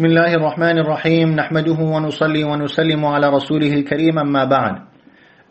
بسم الله الرحمن الرحيم نحمده ونصلي ونسلم على رسوله الكريم أما بعد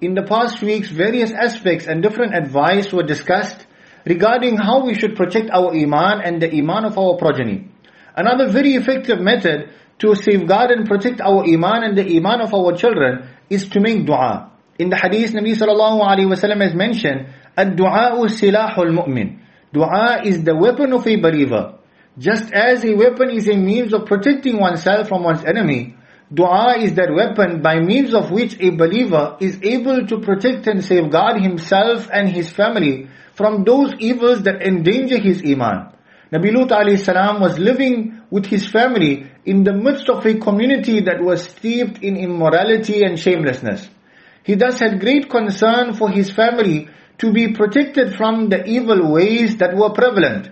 In the past weeks, various aspects and different advice were discussed regarding how we should protect our iman and the iman of our progeny. Another very effective method to safeguard and protect our iman and the iman of our children is to make dua. In the hadith, Nabi sallallahu alaihi wasallam has mentioned, "Ad-du'a silahul mu'min." Dua is the weapon of a believer. Just as a weapon is a means of protecting oneself from one's enemy, dua is that weapon by means of which a believer is able to protect and safeguard himself and his family from those evils that endanger his iman. Nabi Lut salam was living with his family in the midst of a community that was steeped in immorality and shamelessness. He thus had great concern for his family to be protected from the evil ways that were prevalent.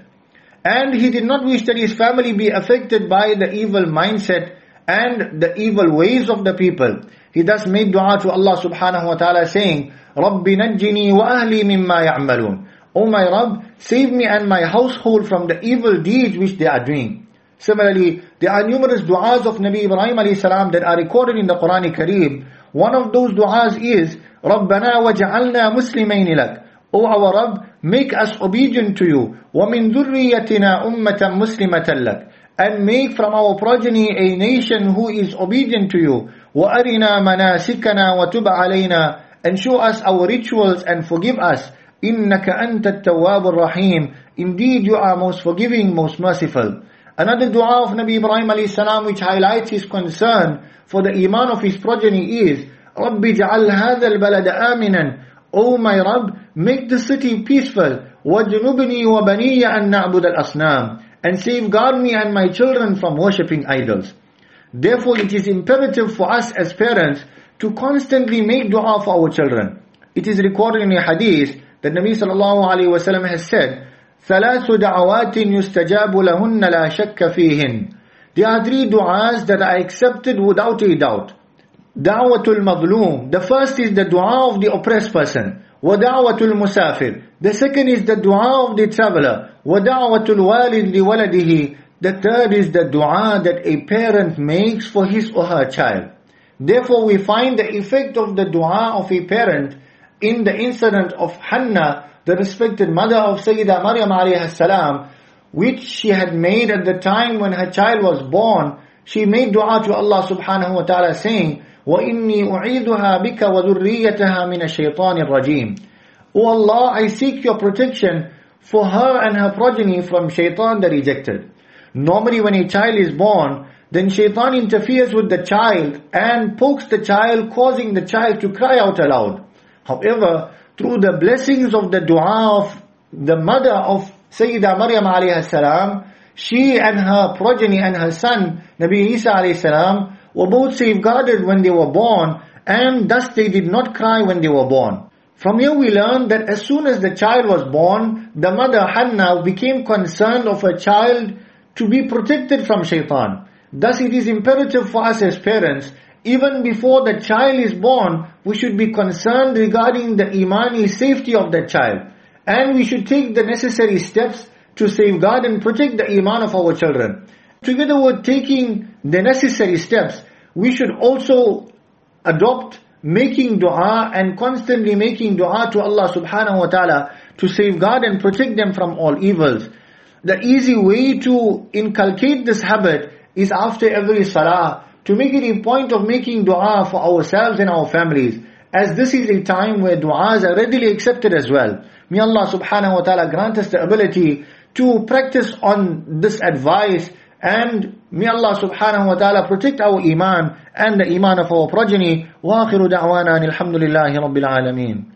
And he did not wish that his family be affected by the evil mindset and the evil ways of the people. He thus made dua to Allah subhanahu wa ta'ala saying, رَبِّ نَجِّنِي وَأَهْلِي مِمَّا يَعْمَلُونَ O my Rabb, save me and my household from the evil deeds which they are doing. Similarly, there are numerous du'as of Nabi Ibrahim alayhi salam that are recorded in the Quran Kareem. One of those du'as is, رَبَّنَا وَجَعَلْنَا مُسْلِمَيْنِ لَكَ O our Rabb, make us obedient to you. وَمِن ذُرِّيَّتِنَا أُمَّةً مُسْلِمَةً لَكَ And make from our progeny a nation who is obedient to you. وَأَرِنَا مَنَاسِكَنَا وَتُبْ عَلَيْنَا And show us our rituals and forgive us. إِنَّكَ أَنْتَ التَّوَّابُ الرَّحِيمُ Indeed you are most forgiving, most merciful. Another dua of Nabi Ibrahim alayhi salam which highlights his concern for the iman of his progeny is رَبِّ جَعَلْ هَذَا الْبَلَدَ آمِنًا O my Rabb, make the city peaceful. وَجُنُبْنِي وَبَنِيَّ أَن نَعْبُدَ الْأَصْنَامِ And safeguard me and my children from worshipping idols. Therefore it is imperative for us as parents to constantly make dua for our children. It is recorded in a hadith that Nabi sallallahu alayhi wasallam has said, ثلاث دعوات يستجاب لهن لا شك فيهن. There are three du'as that are accepted without a doubt. Da'watul Mazlum. The first is the dua of the oppressed person. Wada'watul Musafir. The second is the dua of the traveler. Wada'watul Walid liwaladihi. The third is the dua that a parent makes for his or her child. Therefore we find the effect of the dua of a parent in the incident of Hannah, the respected mother of Sayyidah Maryam alayhi salam, which she had made at the time when her child was born, she made dua to Allah subhanahu wa ta'ala saying, وَإِنِّي أُعِيدُهَا بِكَ وَذُرِّيَّتَهَا مِنَ الشَّيْطَانِ الرَّجِيمِ O Allah, I seek your protection for her and her progeny from shaitan the rejected. Normally when a child is born, then shaitan interferes with the child and pokes the child, causing the child to cry out aloud. However, through the blessings of the dua of the mother of Sayyidah Maryam alayhi salam, she and her progeny and her son, Nabi Isa alayhi salam, were both safeguarded when they were born and thus they did not cry when they were born. From here we learn that as soon as the child was born, the mother Hannah became concerned of her child to be protected from shaitan. Thus it is imperative for us as parents, even before the child is born, we should be concerned regarding the imani safety of the child. And we should take the necessary steps to safeguard and protect the iman of our children. Together with taking the necessary steps, we should also adopt making dua and constantly making dua to Allah subhanahu wa ta'ala to safeguard and protect them from all evils. The easy way to inculcate this habit is after every salah, to make it a point of making dua for ourselves and our families. As this is a time where du'as are readily accepted as well. May Allah subhanahu wa ta'ala grant us the ability to practice on this advice and may Allah subhanahu wa ta'ala protect our iman and the iman of our progeny. وآخر دعوانا الحمد لله رب العالمين